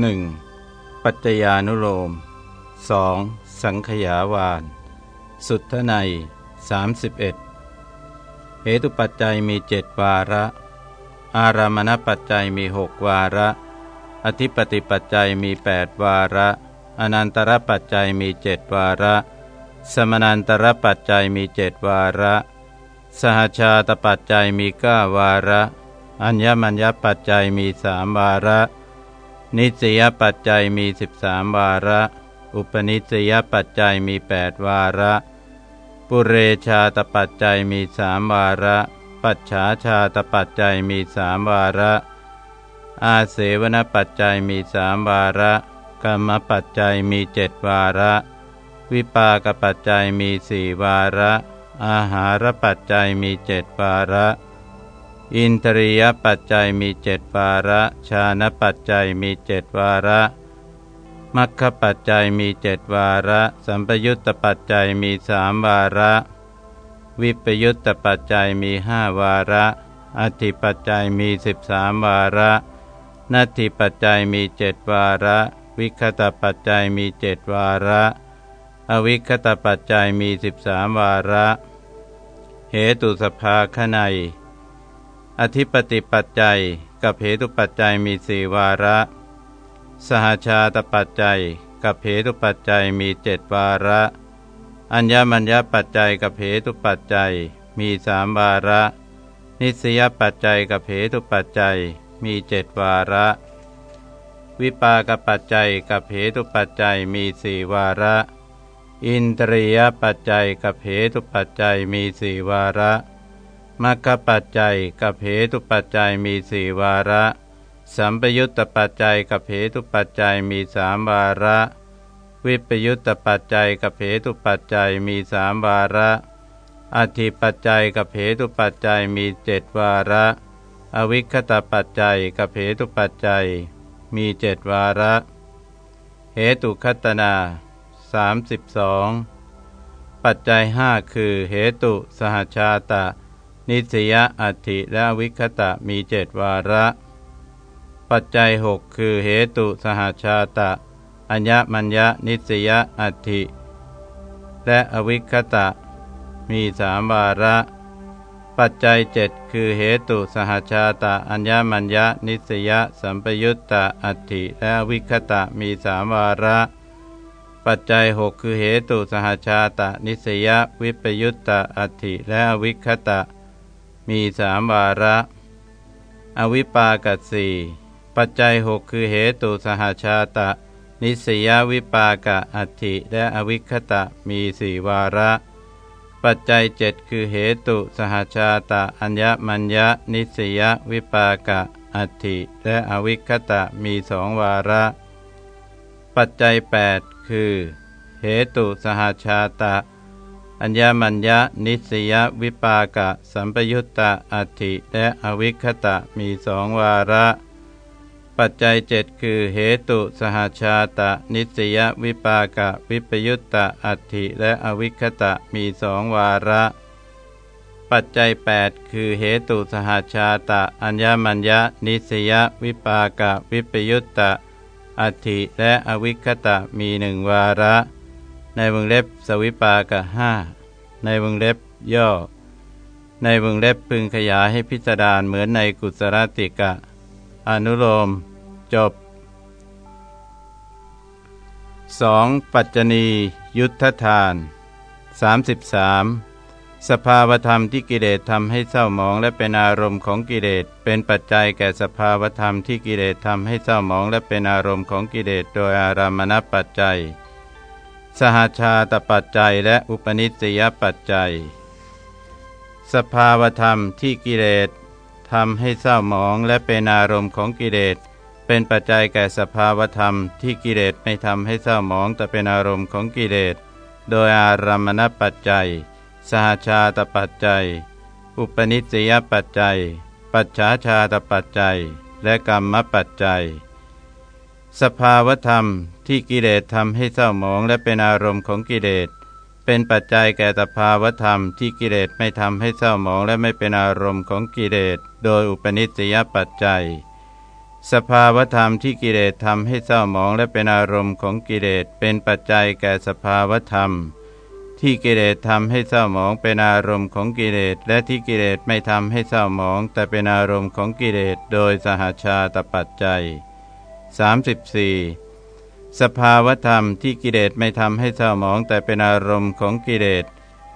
1. ปัจจญานุโลม 2. สังขยาวาน สุทไนย31เหตุปัจจัยมีเจ็ดวาระ อารามณปัจจัยมีหกวาระ อธิปติปัจจัยมีแปดวาระ อนันตรปัจจัยมีเจ็ดวาระ สมนันตรปัจจัยมีเจ็ดวาระ สหชาตปัจจัยมีเก้าวาระ อัญญมัญญปัจจัยมีสามวาระ นิสยปัจจัยมีสิบสามวาระ อุปนิสยปัจจัยมีแปดวาระ ปุเรชาตปัจจัยมีสามวาระ ปัจฉาชาตปัจจัยมีสามวาระ อาเสวนปัจจัยมีสามวาระ กรรมปัจจัยมีเจ็ดวาระ วิปากปัจจัยมีสี่วาระ อาหารปัจจัยมีเจ็ดวาระ อินทรียปัจจัยมีเจ็ดวาระ ชาณปัจจัยมีเจ็ดวาระมัคคปัจจัยมีเจ็ดวาระ สัมปยุตตปัจจัยมีสามวาระ วิปยุตตปัจจัยมีห้าวาระ อธิปัจจัยมีสิบสามวาระ นัตถิปัจจัยมีเจ็ดวาระ วิคตปัจจัยมีเจ็ดวาระ อวิคตปัจจัยมีสิบสามวาระ เหตุสภาขไน อธิปติปัจจัยกับเหตุปัจจัยมีสี่วาระ สหชาตปัจจัยกับเหตุปัจจัยมีเจ็ดวาระ อัญญมัญญปัจจัยกับเหตุปัจจัยมีสามวาระ นิสยปัจจัยกับเหตุปัจจัยมีเจ็ดวาระ วิปากปัจจัยกับเหตุปัจจัยมีสี่วาระ อินทรียปัจจัยกับเหตุปัจจัยมีสี่วาระ มรรคปัจจัยกับเหตุปัจจัยมีสี่วาระ สัมปยุตตปัจจัยกับเหตุปัจจัยมีสามวาระ วิปยุตตปัจจัยกับเหตุปัจจัยมีสามวาระอธิปัจจัยกับเหตุปัจจัยมีเจ็ดวาระ อวิคตปัจจัยกับเหตุปัจจัยมีเจ็ดวาระ เหตุคัตนาสามสิบสองปัจจัยห้าคือเหตุสหชาตะ นิสยอัติและวิคตะมีเจ็ดวาระ ปัจจัยหกคือเหตุสหชาตะ อัญญมัญญนิสยอัติและอวิคตะ มีสามวาระ ปัจจัยเจ็ดคือเหตุสหชาตะ อัญญมัญญนิสยสัมปยุตตะอัติและวิคตะมีสามวาระปัจจัยหกคือเหตุสหชาตะนิสยวิปยุตตะอัติและอวิคตะ มีสามวาระ อวิปากสีปัจจัยหกคือเหตุสหชาตะ นิสยาวิปากะอัติและอวิคตะมีสี่วาระ ปัจจัยเจ็ดคือเหตุสหชาตะอัญญมัญญนิสยาวิปากะอัติและอวิคตะมีสองวาระ ปัจจัยแปดคือ เหตุสหชาตะ อัญญมัญญนิสยวิปากะ สัมปยุตตะอัติและอวิคตะมีสองวาระ ปัจจัยเจ็ดคือเหตุสหชาตะ นิสยวิปากะ วิปยุตตะอัติและอวิคตะมีสองวาระ ปัจจัย 8 คือเหตุสหชาตะ อัญญมัญญนิสยวิปากะ วิปยุตตะอัติและอวิคตะมีหนึ่งวาระ ในวงเล็บสวิปากะห้าในวงเล็บย่อ ในวงเล็บพึงขยายให้พิจารณาเหมือนในกุศลติกะ อนุโลม จบ 2. ปัจจณียุทธทาน 33. สภาวธรรมที่กิเลสทำให้เศร้าหมองและเป็นอารมณ์ของกิเลส เป็นปัจจัยแก่สภาวธรรมที่กิเลสทำให้เศร้าหมองและเป็นอารมณ์ของกิเลสโดยอารามณปัจจัย สหชาตปัจจัยและอุปนิสัยปัจจัย สภาวธรรมที่กิเลสทำให้เศร้าหมองและเป็นอารมณ์ของกิเลสเป็นปัจจัยแก่สภาวธรรมที่กิเลสไม่ทำให้เศร้าหมองแต่เป็นอารมณ์ของกิเลสโดยอารามณปัจจัย สหชาตปัจจัย อุปนิสัยปัจจัย ปัจฉาชาตปัจจัย และกรรมปัจจัย สภาวธรรมที่กิเลสทำให้เศร้าหมองและเป็นอารมณ์ของกิเลส เป็นปัจจัยแก่สภาวธรรมที่กิเลสไม่ทำให้เศร้าหมองและไม่เป็นอารมณ์ของกิเลส โดยอุปนิสัยปัจจัย สภาวธรรมที่กิเลสทำให้เศร้าหมองและเป็นอารมณ์ของกิเลส เป็นปัจจัยแก่สภาวธรรม ที่กิเลสทำให้เศร้าหมองเป็นอารมณ์ของกิเลส และที่กิเลสไม่ทำให้เศร้าหมอง แต่เป็นอารมณ์ของกิเลส โดยสหชาตปัจจัย 34. สภาวธรรมที่กิเลสไม่ทำให้เศร้าหมองแต่เป็นอารมณ์ของกิเลส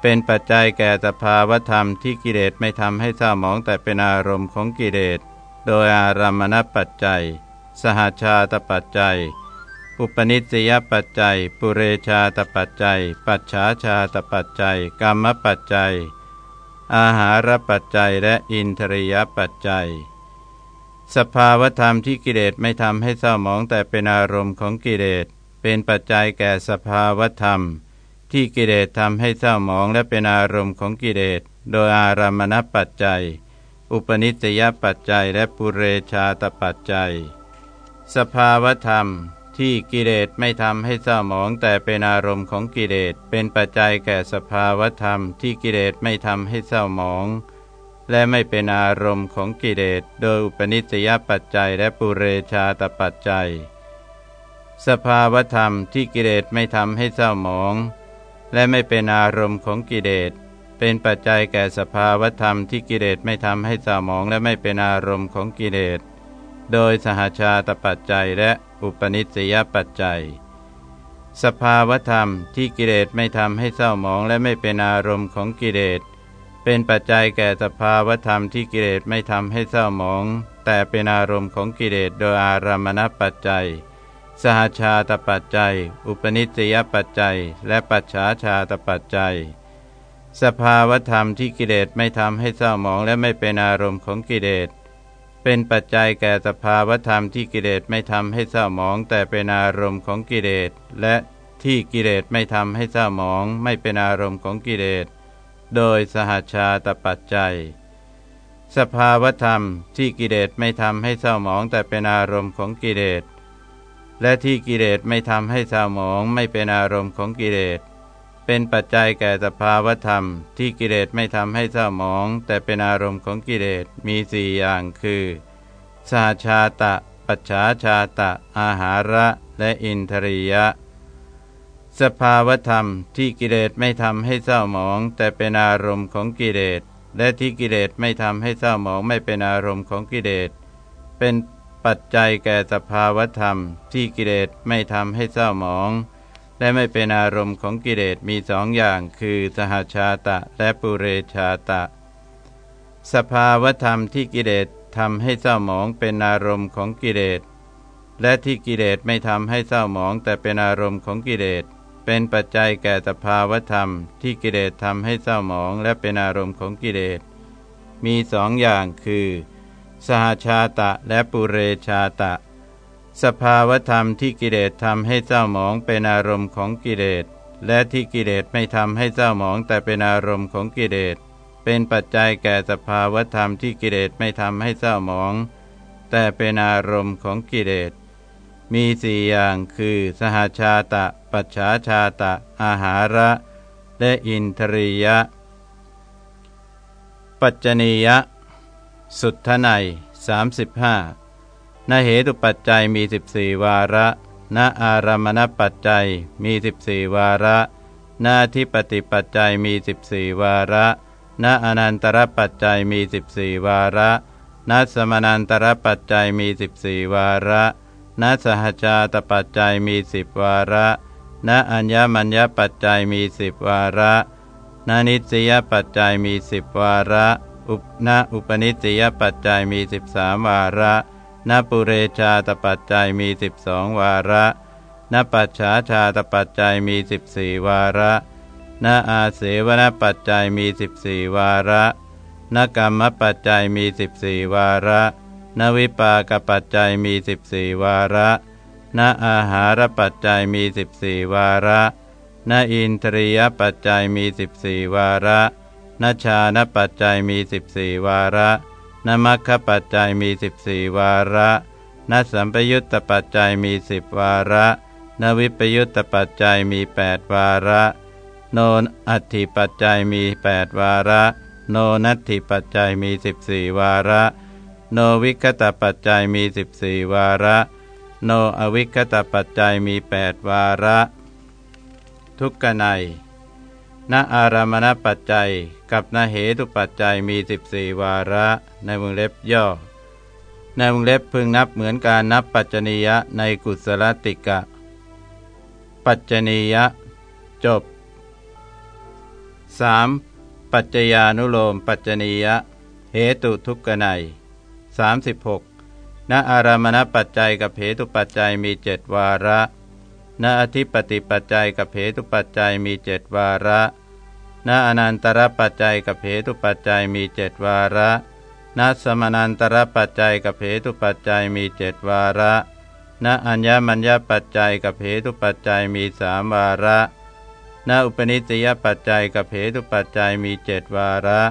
เป็นปัจจัยแก่สภาวธรรมที่กิเลสไม่ทำให้เศร้าหมองแต่เป็นอารมณ์ของกิเลสโดยอารามณปัจจัย สหชาตปัจจัย อุปนิสัยปัจจัย ปุเรชาตปัจจัย ปัจฉาชาตปัจจัย กรรมปัจจัย อาหารปัจจัยและอินทรียปัจจัย สภาวธรรมที่กิเลสไม่ทำให้เศร้าหมองแต่เป็นอารมณ์ของกิเลสเป็นปัจจัยแก่สภาวธรรม ที่กิเลสทำให้เศร้าหมองและเป็นอารมณ์ของกิเลสโดยอารามณปัจจัย อุปนิสยปัจจัยและปุเรชาตปัจจัย สภาวธรรมที่กิเลสไม่ทำให้เศร้าหมองแต่เป็นอารมณ์ของกิเลสเป็นปัจจัยแก่สภาวธรรมที่กิเลสไม่ทำให้เศร้าหมอง และไม่เป็นอารมณ์ของกิเลสโดยอุปนิสัยปัจจัยและปุเรชาตปัจจัย สภาวธรรมที่กิเลสไม่ทำให้เศร้าหมอง และไม่เป็นอารมณ์ของกิเลสเป็นปัจจัยแก่สภาวธรรมที่กิเลสไม่ทำให้สมอง และไม่เป็นอารมณ์ของกิเลสโดยสหชาตปัจจัยและอุปนิสัยปัจจัย สภาวธรรมที่กิเลสไม่ทำให้เศร้าหมอง และไม่เป็นอารมณ์ของกิเลส เป็นปัจจัยแก่สภาวธรรมที่กิเลสไม่ทำให้เศร้าหมอง แต่เป็นอารมณ์ของกิเลสโดยอารามณปัจจัย สหชาตปัจจัย อุปนิสัยปัจจัย และปัจฉาชาตปัจจัย สภาวธรรมที่กิเลสไม่ทำให้เศร้าหมองและไม่เป็นอารมณ์ของกิเลสเป็นปัจจัยแก่สภาวธรรมที่กิเลสไม่ทำให้เศร้าหมอง แต่เป็นอารมณ์ของกิเลสและที่กิเลสไม่ทำให้เศร้าหมอง ไม่เป็นอารมณ์ของกิเลส โดยสหชาตปัจจัย สภาวธรรมที่กิเลสไม่ทำให้เศร้าหมองแต่เป็นอารมณ์ของกิเลส และที่กิเลสไม่ทำให้เศร้าหมองไม่เป็นอารมณ์ของกิเลส เป็นปัจจัยแก่สภาวธรรม ที่กิเลสไม่ทำให้เศร้าหมอง แต่เป็นอารมณ์ของกิเลสมีสี่อย่างคือสาชาตะ ปัจฉาชาตะ อาหาระ และอินทรียะ สภาวธรรมที่กิเลสไม่ทำให้เศร้าหมอง แต่เป็นอารมณ์ของกิเลสและที่กิเลสไม่ทำให้เศร้าหมองไม่เป็นอารมณ์ของกิเลสเป็นปัจจัยแก่สภาวธรรม ที่กิเลสไม่ทำให้เศร้าหมอง และไม่เป็นอารมณ์ของกิเลสมีสองอย่าง คือสหชาตะและปุเรชาตะ สภาวธรรมที่กิเลสทำให้เศร้าหมองเป็นอารมณ์ของกิเลสและที่กิเลสไม่ทำให้เศร้าหมองแต่เป็นอารมณ์ของกิเลส เป็นปัจจัยแก่สภาวธรรมที่กิเลสทำให้เศร้าหมองและเป็นอารมณ์ของกิเลส มีสองอย่างคือ สหชาตะและปุเรชาตะ สภาวธรรมที่กิเลสทำให้เศร้าหมองเป็นอารมณ์ของกิเลส และที่กิเลสไม่ทำให้เศร้าหมองแต่เป็นอารมณ์ของกิเลส เป็นปัจจัยแก่สภาวธรรมที่กิเลสไม่ทำให้เศร้าหมอง แต่เป็นอารมณ์ของกิเลส มีสี่อย่างคือ สหาชาตะ ปัจฉาชาตะ อาหาระ และอินทรียะ ปัจจนียะ สุทธไนสามสิบห้านเหตุปัจจัยมี 14 วาระณอารามณปัจจัยมี 14 วาระณทิปติปัจจัยมี 14 วาระณอนันตรปัจจัยมี 14 วาระณสมนันตรปัจจัยมี 14 วาระณสหชาตปัจจัยมีสิบวาระ ณอัญญมัญญปัจจัยมีสิบวาระณนิสยปัจจัยมีสิบวาระ อุปณอุปนิสยปัจจัยมีสิบสามวาระนปุเรชาตปัจจัยมีสิบสองวาระนปัจฉาชาตปัจจัยมีสิบสี่วาระนอาเสวนปัจจัยมีสิบสี่วาระนกรรมปัจจัยมีสิบสี่วาระนวิปากปัจจัยมีสิบสี่วาระ นอาหารปัจจัยมีสิบสี่วาระนอินทรียปัจจัยมีสิบสี่วาระนชานปัจจัยมีสิบสี่วาระนมัคคปัจจัยมีสิบสี่วาระนสัมปยุตตปัจจัยมีสิบวาระนวิปยุตตปัจจัยมีแปดวาระ โนนอัตถิปัจจัยมีแปดวาระ โนนัตถิปัจจัยมีสิบสี่วาระ โนวิคตปัจจัยมีสิบสี่วาระ โนอวิคตปัจจัยมีแปดวาระ ทุกขไนณอารามณปัจจัยกับนเหตุปัจจัยมีสิบสี่วาระ ในวงเล็บย่อ ในวงเล็บพึงนับเหมือนการนับปัจจนียะในกุศลติกะ ปัจจนียะ จบ 3. ปัจจญานุโลมปัจจนียะ เหตุทุกขไน36 ณอารามณปัจจัยกับเหตุปัจจัยมีเจ็ดวาระณอธิปติปัจจัยกับเหตุปัจจัยมีเจ็ดวาระณอนันตรปัจจัยกับเหตุปัจจัยมีเจ็ดวาระณสมนันตรปัจจัยกับเหตุปัจจัยมีเจ็ดวาระณอัญญมัญญปัจจัยกับเหตุปัจจัยมีสามวาระณอุปนิสยปัจจัยกับเหตุปัจจัยมีเจ็ดวาระ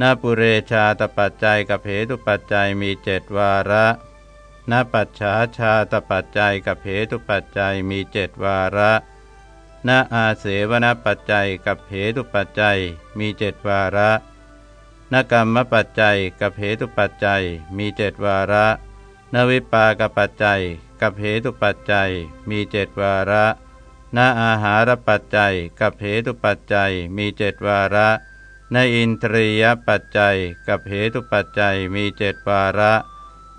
ณปุเรชาตปัจจัยกับเหตุปัจจัยมีเจ็ดวาระณปัจฉาชาตปัจจัยกับเหตุปัจจัยมีเจ็ดวาระณอาเสวนปัจจัยกับเหตุปัจจัยมีเจ็ดวาระนกรรมปัจจัยกับเหตุปัจจัยมีเจ็ดวาระนวิปากปัจจัยกับเหตุปัจจัยมีเจ็ดวาระนอาหารปัจจัยกับเหตุปัจจัยมีเจ็ดวาระ ในอินทรียปัจจัยกับเหตุปัจจัยมีเจ็ดวาระ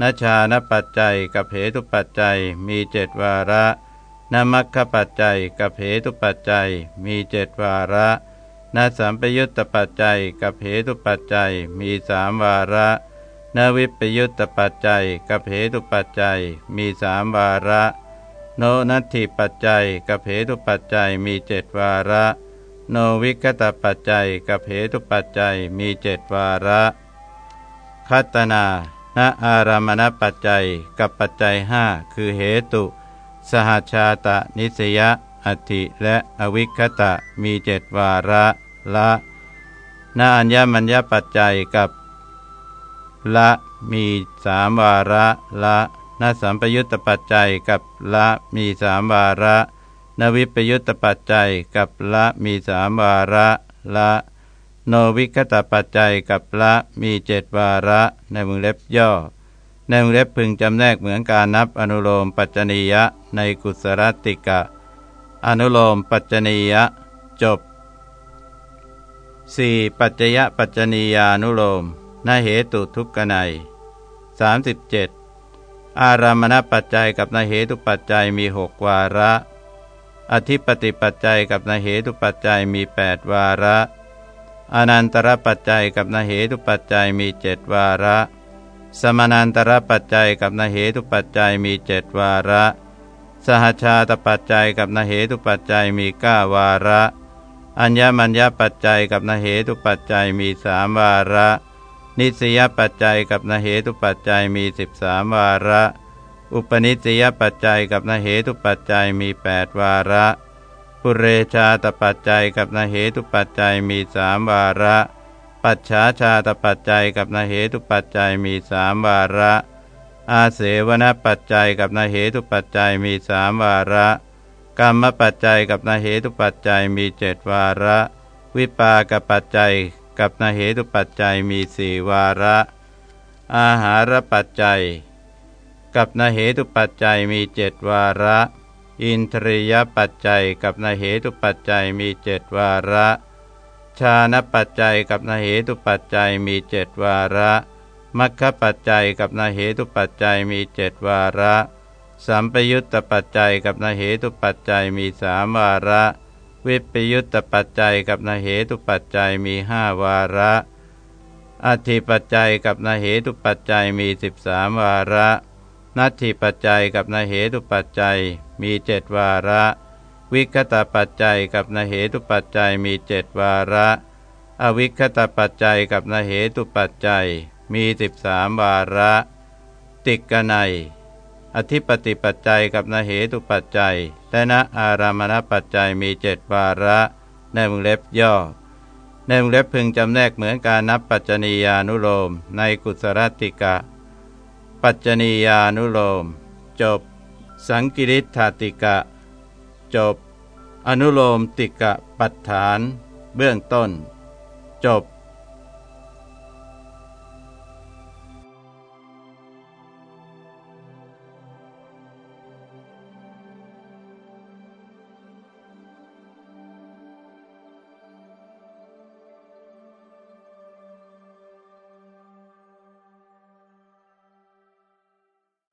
นชานปัจจัยกับเหตุปัจจัยมีเจ็ดวาระนมัคคปัจจัยกับเหตุปัจจัยมีเจ็ดวาระนสัมปยุตตปัจจัยกับเหตุปัจจัยมีสามวาระนวิปยุตตปัจจัยกับเหตุปัจจัยมีสามวาระ โนนัตถิปัจจัยกับเหตุปัจจัยมีเจ็ดวาระ โนวิกตปัจจัยกับเหตุปัจจัยมีเจ็ดวาระคัตนาณอารามณปัจจัยกับปัจจัยห้าคือเหตุ สหชาตะนิสยอธิและอวิคตะมีเจ็ดวาระละณอัญญมัญญปัจจัยกับ ละมีสามวาระละนสัมปยุตตปัจจัยกับละมีสามวาระ นวิปยุตตปัจจัยกับละมีสามวาระละ โนวิคตปัจจัยกับละมีเจ็ดวาระในวงเล็บย่อ ในวงเล็บพึงจำแนกเหมือนการนับอนุโลมปัจจนียะในกุศลติกะ อนุโลมปัจจนียะ จบ 4. ปัจจยปัจจนียานุโลมนาเหตุทุกขไน37 อารามณปัจจัยกับนาเหตุปัจจัยมีหกวาระ อธิปติปัจจัยกับนาเหตุปัจจัยมีแปดวาระ อนันตรปัจจัยกับนาเหตุปัจจัยมีเจ็ดวาระ สมานันตรปัจจัยกับนาเหตุปัจจัยมีเจ็ดวาระ สหชาตปัจจัยกับนาเหตุปัจจัยมีเก้าวาระ อัญญมัญญปัจจัยกับนาเหตุปัจจัยมีสามวาระ นิสยปัจจัยกับนาเหตุปัจจัยมีสิบสามวาระ อุปนิสยปัจจัยกับนาเหตุปัจจัยมีแปดวาระ ปุเรชาตปัจจัยกับนาเหตุปัจจัยมีสามวาระ ปัจฉาชาตปัจจัยกับนาเหตุปัจจัยมีสามวาระ อาเสวนปัจจัยกับนาเหตุปัจจัยมีสามวาระ กรรมปัจจัยกับนาเหตุปัจจัยมีเจ็ดวาระ วิปากปัจจัยกับนาเหตุปัจจัยมีสี่วาระ อาหารปัจจัย กับนาเหตุปัจจัยมีเจ็ดวาระ อินทรียปัจจัยกับนาเหตุปัจจัยมีเจ็ดวาระชาณปัจจัยกับนาเหตุปัจจัยมีเจ็ดวาระมัคคปัจจัยกับนาเหตุปัจจัยมีเจ็ดวาระ สัมปยุตตปัจจัยกับนาเหตุปัจจัยมีสามวาระ วิปยุตตปัจจัยกับนาเหตุปัจจัยมีห้าวาระอธิปัจจัยกับนาเหตุปัจจัยมีสิบสามวาระ นัตถิปัจจัยกับนาเหตุปัจจัยมีเจ็ดวาระ วิคตาปัจจัยกับนาเหตุปัจจัยมีเจ็ดวาระ อวิคตาปัจจัยกับนาเหตุปัจจัยมีสิบสามวาระ ติกนัยอธิปติปัจจัยกับนาเหตุปัจจัยและณอารามณปัจจัยมีเจ็ดวาระในวงเล็บย่อในวงเล็บพึงจำแนกเหมือนการนับปัจจนียานุโลมในกุศลติกะ ปัจจนียานุโลม จบ สังกิริธาติกะ จบ อนุโลมติกะปัฏฐาน เบื้องต้น จบ